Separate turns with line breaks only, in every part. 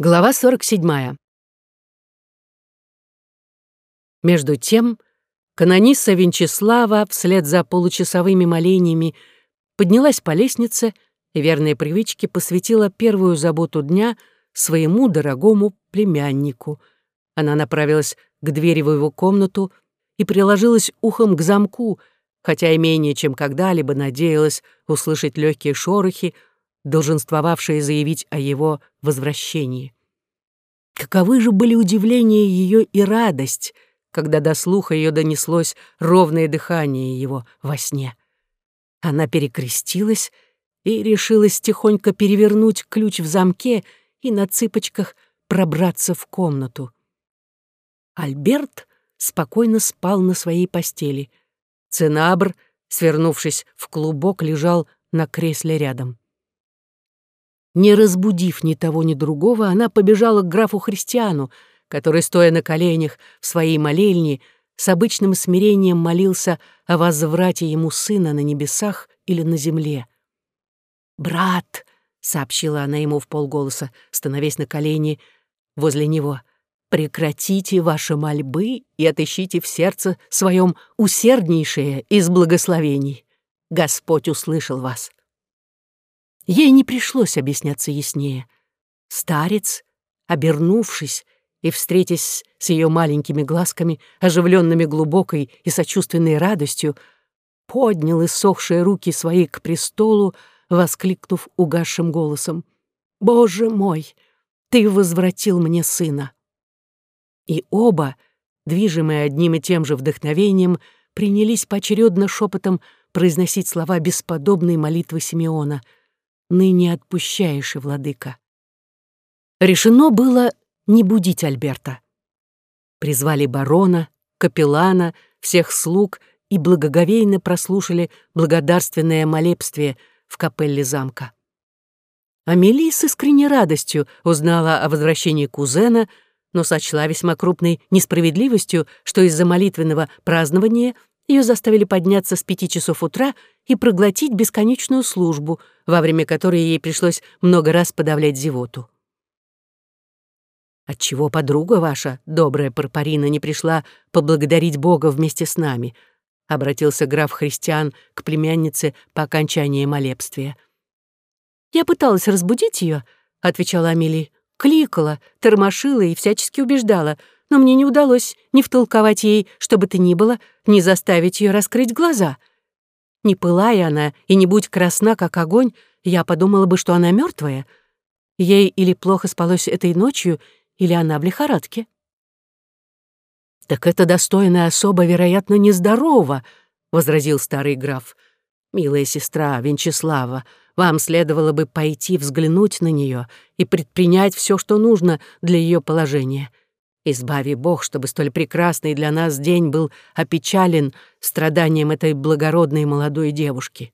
Глава 47. Между тем, канонисса Венчеслава вслед за получасовыми молениями поднялась по лестнице и верной привычке посвятила первую заботу дня своему дорогому племяннику. Она направилась к двери в его комнату и приложилась ухом к замку, хотя и менее чем когда-либо надеялась услышать легкие шорохи, долженствовавшие заявить о его возвращении. Каковы же были удивление ее и радость, когда до слуха ее донеслось ровное дыхание его во сне. Она перекрестилась и решилась тихонько перевернуть ключ в замке и на цыпочках пробраться в комнату. Альберт спокойно спал на своей постели. Ценабр, свернувшись в клубок, лежал на кресле рядом. Не разбудив ни того, ни другого, она побежала к графу Христиану, который, стоя на коленях в своей молельне, с обычным смирением молился о возврате ему сына на небесах или на земле. «Брат», — сообщила она ему в полголоса, становясь на колени возле него, «прекратите ваши мольбы и отыщите в сердце своем усерднейшее из благословений. Господь услышал вас». Ей не пришлось объясняться яснее. Старец, обернувшись и встретясь с ее маленькими глазками, оживленными глубокой и сочувственной радостью, поднял иссохшие руки свои к престолу, воскликнув угасшим голосом. «Боже мой, ты возвратил мне сына!» И оба, движимые одним и тем же вдохновением, принялись поочередно шепотом произносить слова бесподобной молитвы Симеона — ныне отпущаешь, и владыка. Решено было не будить Альберта. Призвали барона, капеллана, всех слуг и благоговейно прослушали благодарственное молебствие в капелле замка. Амелия с искренней радостью узнала о возвращении кузена, но сочла весьма крупной несправедливостью, что из-за молитвенного празднования ее заставили подняться с пяти часов утра и проглотить бесконечную службу, во время которой ей пришлось много раз подавлять зевоту. «Отчего подруга ваша, добрая Парпарина, не пришла поблагодарить Бога вместе с нами?» — обратился граф Христиан к племяннице по окончании молебствия. «Я пыталась разбудить ее, отвечала Амели, кликала, тормошила и всячески убеждала, но мне не удалось ни втолковать ей, что бы то ни было, ни заставить ее раскрыть глаза. Не пылая она и не будь красна, как огонь, я подумала бы, что она мертвая. Ей или плохо спалось этой ночью, или она в лихорадке. «Так это достойная особа, вероятно, нездорова», — возразил старый граф. «Милая сестра Венчеслава, вам следовало бы пойти взглянуть на нее и предпринять все, что нужно для ее положения. Избави Бог, чтобы столь прекрасный для нас день был опечален страданием этой благородной молодой девушки.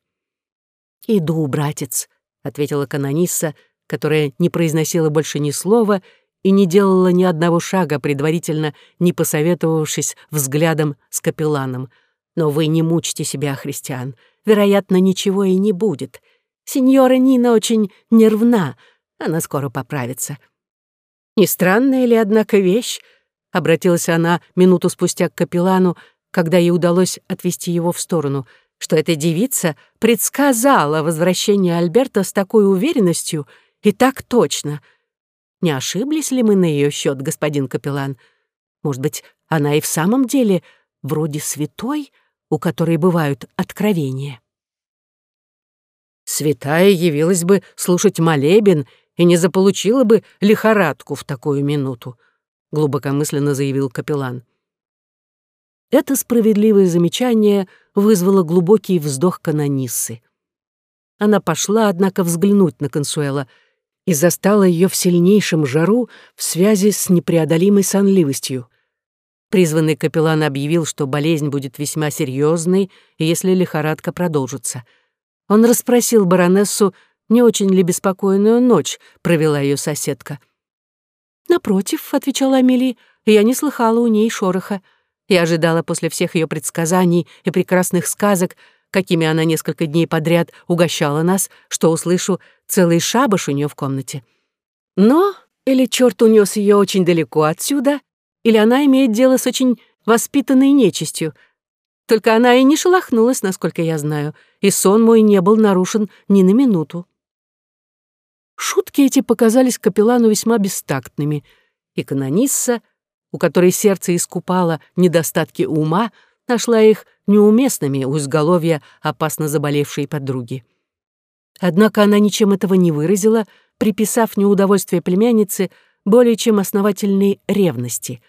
«Иду, братец», — ответила канонисса, которая не произносила больше ни слова и не делала ни одного шага, предварительно не посоветовавшись взглядом с капелланом. «Но вы не мучьте себя, христиан. Вероятно, ничего и не будет. Сеньора Нина очень нервна, она скоро поправится. «Не странная ли, однако, вещь?» — обратилась она минуту спустя к капеллану, когда ей удалось отвести его в сторону, что эта девица предсказала возвращение Альберта с такой уверенностью и так точно. Не ошиблись ли мы на ее счет, господин капеллан? Может быть, она и в самом деле вроде святой, у которой бывают откровения? Святая явилась бы слушать молебен и не заполучила бы лихорадку в такую минуту», — глубокомысленно заявил капеллан. Это справедливое замечание вызвало глубокий вздох канониссы. Она пошла, однако, взглянуть на Консуэла и застала ее в сильнейшем жару в связи с непреодолимой сонливостью. Призванный капеллан объявил, что болезнь будет весьма серьезной, если лихорадка продолжится. Он расспросил баронессу, не очень ли беспокойную ночь провела ее соседка. «Напротив», — отвечала Амели, — «я не слыхала у ней шороха. Я ожидала после всех ее предсказаний и прекрасных сказок, какими она несколько дней подряд угощала нас, что услышу целый шабаш у нее в комнате. Но Или черт унес ее очень далеко отсюда, или она имеет дело с очень воспитанной нечистью. Только она и не шелохнулась, насколько я знаю, и сон мой не был нарушен ни на минуту. Шутки эти показались капеллану весьма бестактными, и канонисса, у которой сердце искупало недостатки ума, нашла их неуместными у изголовья опасно заболевшей подруги. Однако она ничем этого не выразила, приписав неудовольствие племянницы более чем основательной ревности,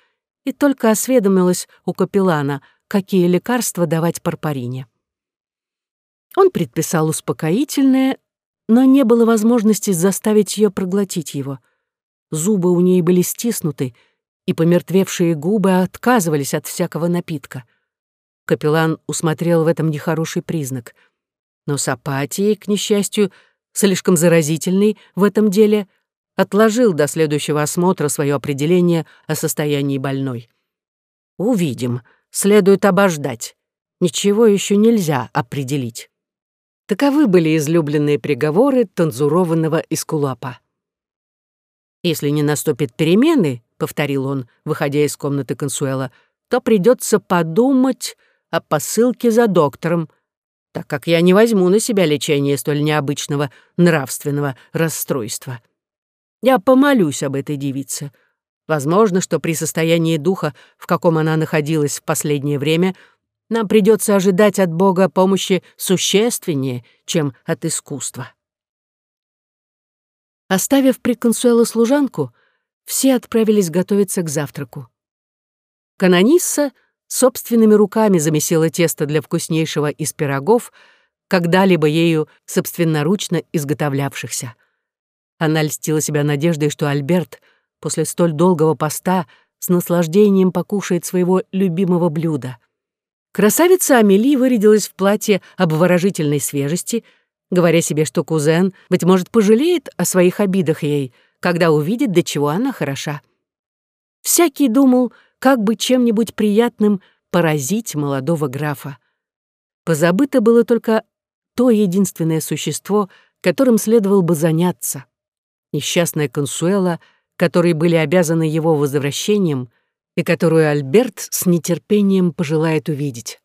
и только осведомилась у капеллана, какие лекарства давать Парпарине. Он предписал успокоительное, но не было возможности заставить ее проглотить его. Зубы у ней были стиснуты, и помертвевшие губы отказывались от всякого напитка. Капеллан усмотрел в этом нехороший признак — но Сапатий, к несчастью, слишком заразительный в этом деле, отложил до следующего осмотра свое определение о состоянии больной. «Увидим. Следует обождать. Ничего еще нельзя определить». Таковы были излюбленные приговоры танзурованного Искулапа. «Если не наступит перемены», — повторил он, выходя из комнаты Консуэла, «то придется подумать о посылке за доктором, так как я не возьму на себя лечение столь необычного нравственного расстройства. Я помолюсь об этой девице. Возможно, что при состоянии духа, в каком она находилась в последнее время, нам придется ожидать от Бога помощи существеннее, чем от искусства. Оставив при Консуэло служанку, все отправились готовиться к завтраку. Канонисса — собственными руками замесила тесто для вкуснейшего из пирогов, когда-либо ею собственноручно изготовлявшихся. Она льстила себя надеждой, что Альберт после столь долгого поста с наслаждением покушает своего любимого блюда. Красавица Амели вырядилась в платье обворожительной свежести, говоря себе, что кузен, быть может, пожалеет о своих обидах ей, когда увидит, до чего она хороша. Всякий думал, как бы чем-нибудь приятным поразить молодого графа. Позабыто было только то единственное существо, которым следовало бы заняться. Несчастная Консуэла, которой были обязаны его возвращением и которую Альберт с нетерпением пожелает увидеть.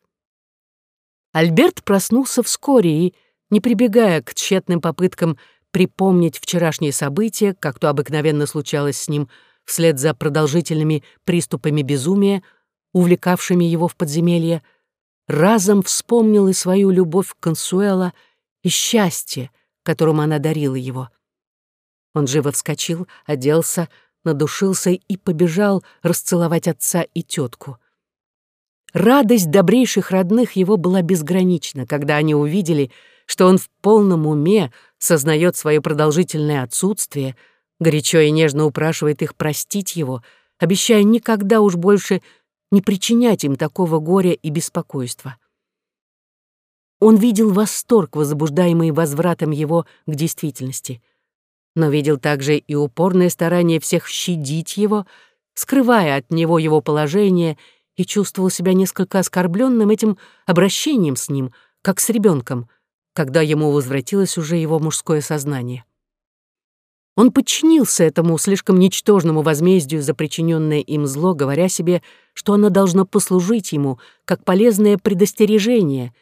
Альберт проснулся вскоре и, не прибегая к тщетным попыткам припомнить вчерашние события, как то обыкновенно случалось с ним, вслед за продолжительными приступами безумия, увлекавшими его в подземелье, разом вспомнил и свою любовь к Консуэла и счастье, которым она дарила его. Он живо вскочил, оделся, надушился и побежал расцеловать отца и тетку. Радость добрейших родных его была безгранична, когда они увидели, что он в полном уме сознает свое продолжительное отсутствие — горячо и нежно упрашивает их простить его, обещая никогда уж больше не причинять им такого горя и беспокойства. Он видел восторг, возбуждаемый возвратом его к действительности, но видел также и упорное старание всех щадить его, скрывая от него его положение, и чувствовал себя несколько оскорбленным этим обращением с ним, как с ребенком, когда ему возвратилось уже его мужское сознание. Он подчинился этому слишком ничтожному возмездию за причиненное им зло, говоря себе, что оно должно послужить ему как полезное предостережение,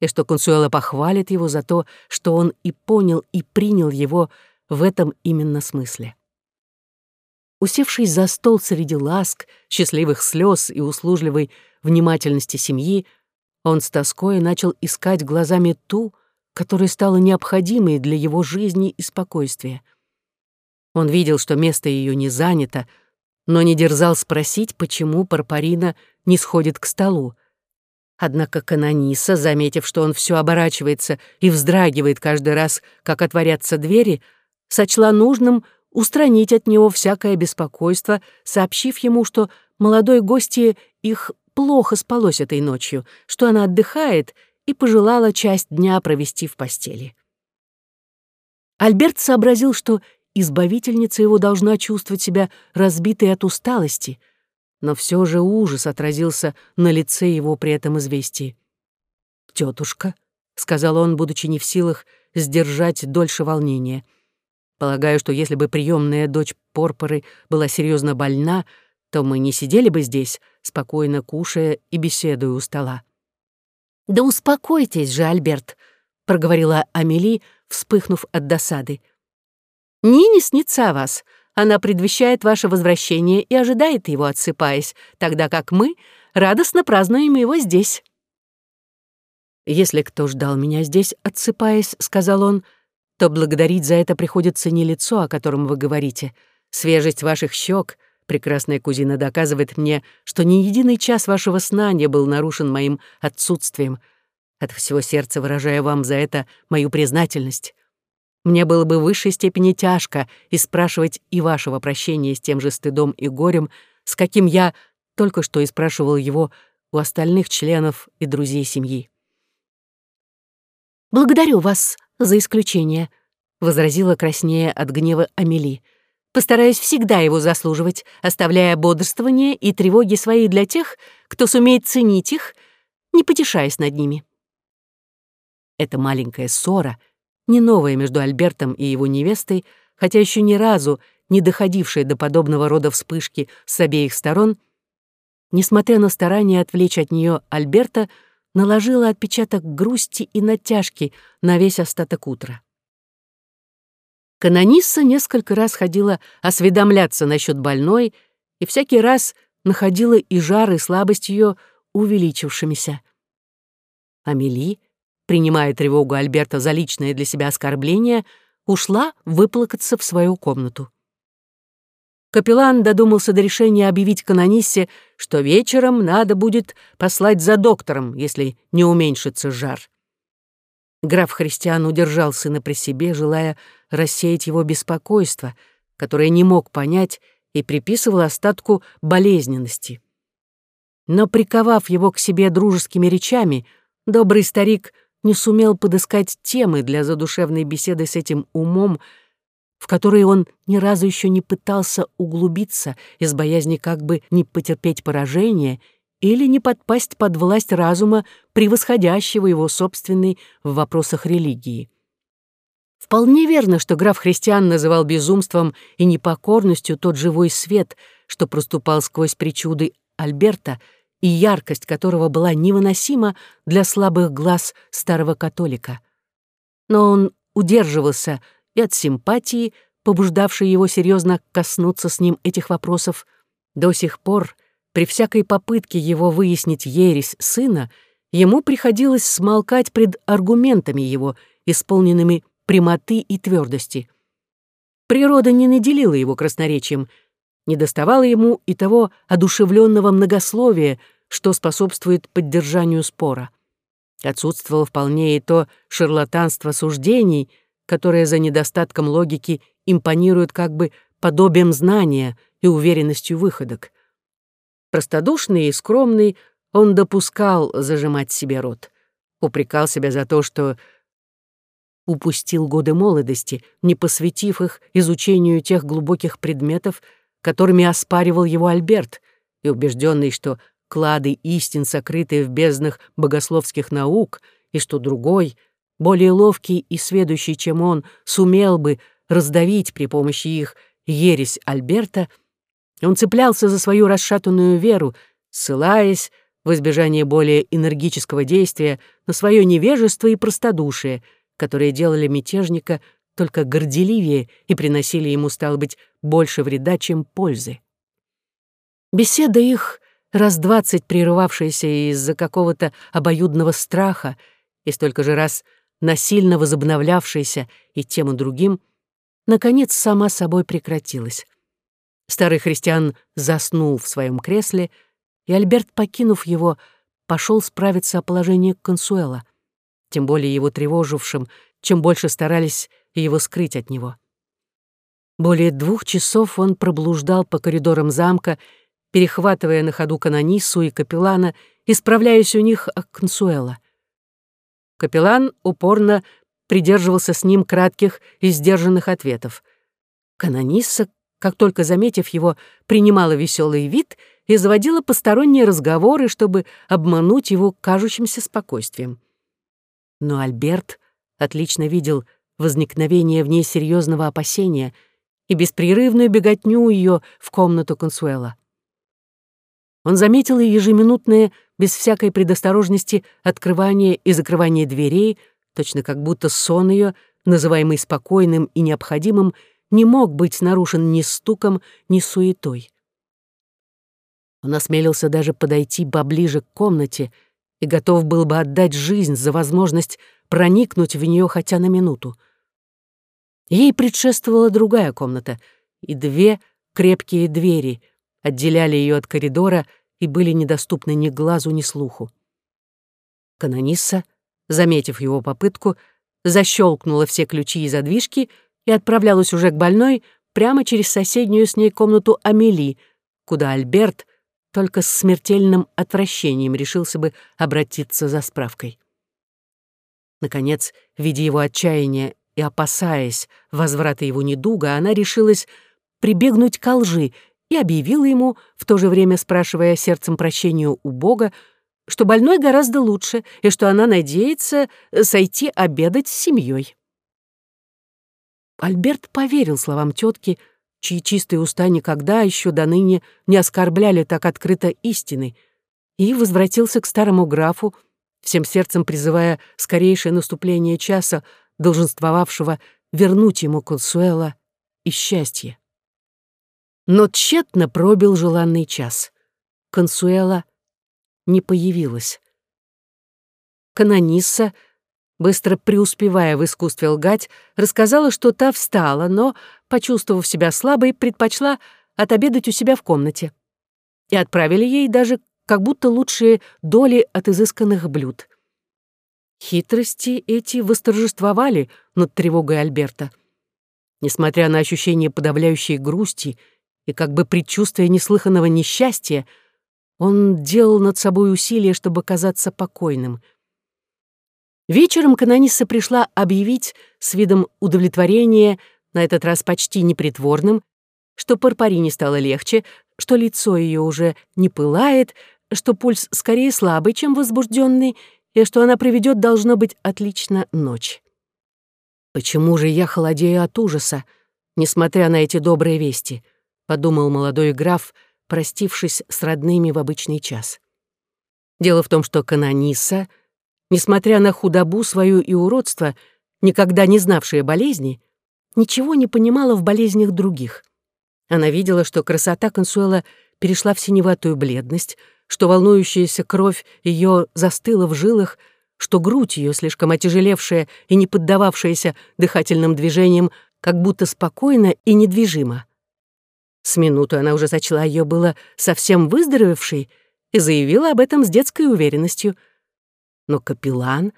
и что Консуэла похвалит его за то, что он и понял, и принял его в этом именно смысле. Усевшись за стол среди ласк, счастливых слез и услужливой внимательности семьи, он с тоской начал искать глазами ту, которая стала необходимой для его жизни и спокойствия — он видел, что место ее не занято, но не дерзал спросить, почему Парпарина не сходит к столу. Однако Канониса, заметив, что он все оборачивается и вздрагивает каждый раз, как отворятся двери, сочла нужным устранить от него всякое беспокойство, сообщив ему, что молодой гости их плохо спалось этой ночью, что она отдыхает и пожелала часть дня провести в постели. Альберт сообразил, что избавительница его должна чувствовать себя разбитой от усталости, но все же ужас отразился на лице его при этом известии. «Тетушка», — сказал он, будучи не в силах сдержать дольше волнения, Полагаю, что если бы приемная дочь Порпоры была серьезно больна, то мы не сидели бы здесь, спокойно кушая и беседуя у стола. «Да успокойтесь же, Альберт», — проговорила Амели, вспыхнув от досады. «Нине снится о вас. Она предвещает ваше возвращение и ожидает его, отсыпаясь, тогда как мы радостно празднуем его здесь». «Если кто ждал меня здесь, отсыпаясь», — сказал он, «то благодарить за это приходится не лицо, о котором вы говорите. Свежесть ваших щек, прекрасная кузина, доказывает мне, что ни единый час вашего сна не был нарушен моим отсутствием. От всего сердца выражаю вам за это мою признательность. Мне было бы в высшей степени тяжко и спрашивать и вашего прощения с тем же стыдом и горем, с каким я только что и спрашивал его у остальных членов и друзей семьи. «Благодарю вас за исключение», — возразила краснее от гнева Амели. «Постараюсь всегда его заслуживать, оставляя бодрствование и тревоги свои для тех, кто сумеет ценить их, не потешаясь над ними». Эта маленькая ссора, не новая между Альбертом и его невестой, хотя еще ни разу не доходившая до подобного рода вспышки с обеих сторон, несмотря на старание отвлечь от нее Альберта, наложила отпечаток грусти и натяжки на весь остаток утра. Канонисса несколько раз ходила осведомляться насчет больной и всякий раз находила и жар, и слабость ее увеличившимися. Амели, принимая тревогу Альберта за личное для себя оскорбление, ушла выплакаться в свою комнату. Капеллан додумался до решения объявить канониссе, что вечером надо будет послать за доктором, если не уменьшится жар. Граф Христиан удержал сына при себе, желая рассеять его беспокойство, которое не мог понять и приписывал остатку болезненности. Но, приковав его к себе дружескими речами, добрый старик не сумел подыскать темы для задушевной беседы с этим умом, в которые он ни разу еще не пытался углубиться из боязни как бы не потерпеть поражение или не подпасть под власть разума, превосходящего его собственный в вопросах религии. Вполне верно, что граф Христиан называл безумством и непокорностью тот живой свет, что проступал сквозь причуды Альберта, и яркость которого была невыносима для слабых глаз старого католика. Но он удерживался и от симпатии, побуждавшей его серьезно коснуться с ним этих вопросов, до сих пор, при всякой попытке его выяснить ересь сына, ему приходилось смолкать пред аргументами его, исполненными прямоты и твердости. Природа не наделила его красноречием, не доставала ему и того одушевленного многословия, что способствует поддержанию спора. Отсутствовало вполне и то шарлатанство суждений — которая за недостатком логики импонирует как бы подобием знания и уверенностью выходок. Простодушный и скромный, он допускал зажимать себе рот. Упрекал себя за то, что упустил годы молодости, не посвятив их изучению тех глубоких предметов, которыми оспаривал его Альберт, и убежденный, что клады истин сокрыты в безднах богословских наук, и что другой, более ловкий и сведущий, чем он, сумел бы раздавить при помощи их ересь Альберта, он цеплялся за свою расшатанную веру, ссылаясь, в избежание более энергического действия, на свое невежество и простодушие, которые делали мятежника только горделивее и приносили ему, стало быть, больше вреда, чем пользы. Беседа их, раз двадцать прерывавшаяся из-за какого-то обоюдного страха, и столько же раз насильно возобновлявшаяся и тем и другим, наконец сама собой прекратилась. Старый христиан заснул в своем кресле, и Альберт, покинув его, пошел справиться о положении Консуэла, тем более его тревожившим, чем больше старались его скрыть от него. Более двух часов он проблуждал по коридорам замка, перехватывая на ходу канонису и капеллана, исправляясь у них о Консуэла. Капеллан упорно придерживался с ним кратких и сдержанных ответов. Канонисса, как только заметив его, принимала веселый вид и заводила посторонние разговоры, чтобы обмануть его кажущимся спокойствием. Но Альберт отлично видел возникновение в ней серьезного опасения и беспрерывную беготню ее в комнату Консуэла. Он заметил и ежеминутное, без всякой предосторожности, открывание и закрывание дверей, точно как будто сон ее, называемый спокойным и необходимым, не мог быть нарушен ни стуком, ни суетой. Он осмелился даже подойти поближе к комнате и готов был бы отдать жизнь за возможность проникнуть в нее хотя на минуту. Ей предшествовала другая комната, и две крепкие двери отделяли ее от коридора и были недоступны ни глазу, ни слуху. Канонисса, заметив его попытку, защелкнула все ключи и задвижки и отправлялась уже к больной прямо через соседнюю с ней комнату Амели, куда Альберт только с смертельным отвращением решился бы обратиться за справкой. Наконец, видя его отчаяние и опасаясь возврата его недуга, она решилась прибегнуть к лжи и объявила ему, в то же время спрашивая сердцем прощения у Бога, что больной гораздо лучше и что она надеется сойти обедать с семьей. Альберт поверил словам тетки, чьи чистые уста никогда еще до ныне не оскорбляли так открыто истины, и возвратился к старому графу, всем сердцем призывая скорейшее наступление часа, долженствовавшего вернуть ему Консуэла и счастье. Но тщетно пробил желанный час. Консуэла не появилась. Канонисса, быстро преуспевая в искусстве лгать, рассказала, что та встала, но, почувствовав себя слабой, предпочла отобедать у себя в комнате. И отправили ей даже как будто лучшие доли от изысканных блюд. Хитрости эти восторжествовали над тревогой Альберта. Несмотря на ощущение подавляющей грусти и как бы предчувствие неслыханного несчастья, он делал над собой усилия, чтобы казаться покойным. Вечером канонисса пришла объявить с видом удовлетворения, на этот раз почти непритворным, что Парпарине стало легче, что лицо ее уже не пылает, что пульс скорее слабый, чем возбужденный, и что она проведет, должно быть, отлично ночь. «Почему же я холодею от ужаса, несмотря на эти добрые вести?» — подумал молодой граф, простившись с родными в обычный час. Дело в том, что канониса, несмотря на худобу свою и уродство, никогда не знавшая болезни, ничего не понимала в болезнях других. Она видела, что красота Консуэла перешла в синеватую бледность, что волнующаяся кровь ее застыла в жилах, что грудь ее, слишком отяжелевшая и не поддававшаяся дыхательным движениям, как будто спокойна и недвижима. С минуту она уже сочла ее было совсем выздоровевшей и заявила об этом с детской уверенностью. Но капеллан,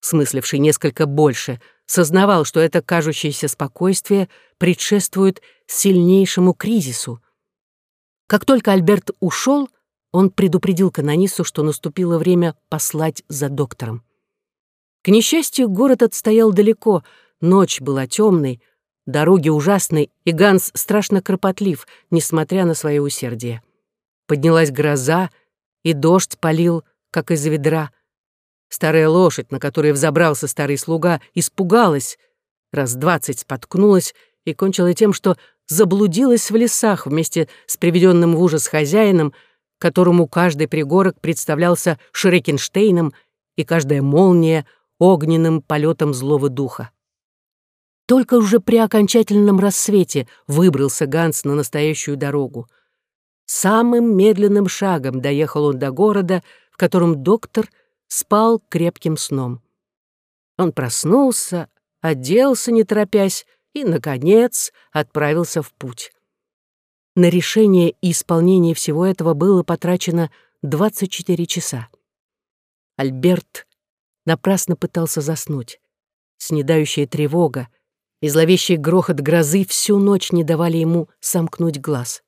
смысливший несколько больше, сознавал, что это кажущееся спокойствие предшествует сильнейшему кризису. Как только Альберт ушел, он предупредил канонису, что наступило время послать за доктором. К несчастью, город отстоял далеко, ночь была темной, дороги ужасной, и Ганс страшно кропотлив, несмотря на свое усердие. Поднялась гроза, и дождь полил, как из ведра. Старая лошадь, на которой взобрался старый слуга, испугалась, раз двадцать споткнулась и кончила тем, что заблудилась в лесах вместе с приведенным в ужас хозяином, которому каждый пригорок представлялся Шрекенштейном и каждая молния — огненным полетом злого духа. Только уже при окончательном рассвете выбрался Ганс на настоящую дорогу. Самым медленным шагом доехал он до города, в котором доктор спал крепким сном. Он проснулся, оделся, не торопясь, и, наконец, отправился в путь. На решение и исполнение всего этого было потрачено 24 часа. Альберт напрасно пытался заснуть. Снедающая тревога и зловещий грохот грозы всю ночь не давали ему сомкнуть глаз.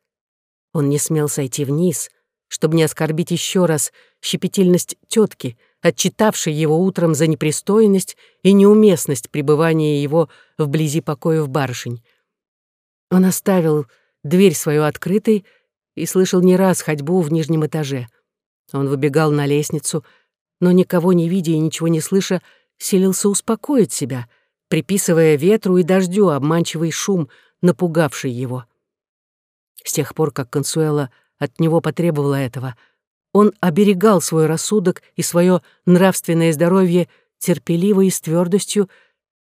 Он не смел сойти вниз, чтобы не оскорбить еще раз щепетильность тетки, отчитавшей его утром за непристойность и неуместность пребывания его вблизи покоев барышень. Он оставил дверь свою открытой и слышал не раз ходьбу в нижнем этаже. Он выбегал на лестницу, но никого не видя и ничего не слыша, селился успокоить себя, приписывая ветру и дождю обманчивый шум, напугавший его. С тех пор, как Консуэла от него потребовала этого, он оберегал свой рассудок и свое нравственное здоровье терпеливо и с твердостью,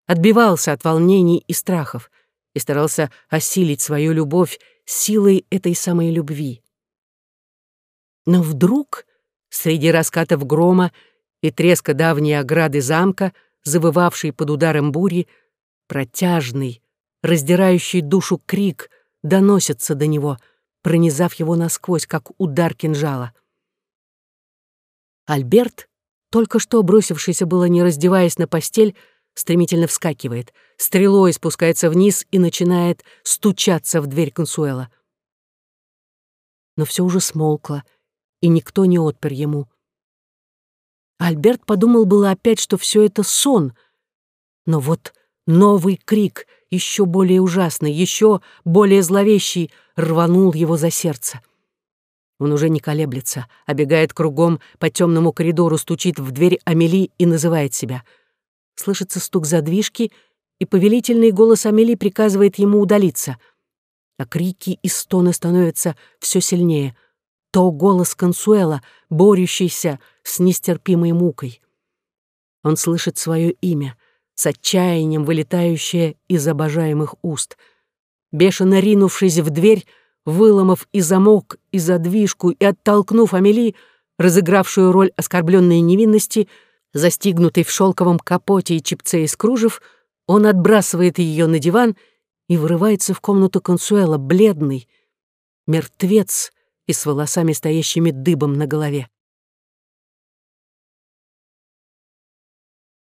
отбивался от волнений и страхов и старался осилить свою любовь силой этой самой любви. Но вдруг, среди раскатов грома и треска давней ограды замка, завывавший под ударом бури, протяжный, раздирающий душу крик доносится до него, пронизав его насквозь, как удар кинжала. Альберт, только что бросившийся было не раздеваясь на постель, стремительно вскакивает, стрелой спускается вниз и начинает стучаться в дверь Консуэла. Но все уже смолкло, и никто не отпер ему. Альберт подумал было опять, что все это сон, но вот новый крик, еще более ужасный, еще более зловещий, рванул его за сердце. Он уже не колеблется, обегает кругом по темному коридору, стучит в дверь Амели и называет себя — Слышится стук задвижки, и повелительный голос Амели приказывает ему удалиться. А крики и стоны становятся все сильнее. То голос Консуэла, борющийся с нестерпимой мукой. Он слышит свое имя, с отчаянием вылетающее из обожаемых уст. Бешено ринувшись в дверь, выломав и замок, и задвижку, и оттолкнув Амели, разыгравшую роль оскорбленной невинности, — Застигнутый в шелковом капоте и чипце из кружев, он отбрасывает ее на диван и вырывается в комнату Консуэла, бледный, мертвец и с волосами, стоящими дыбом на голове.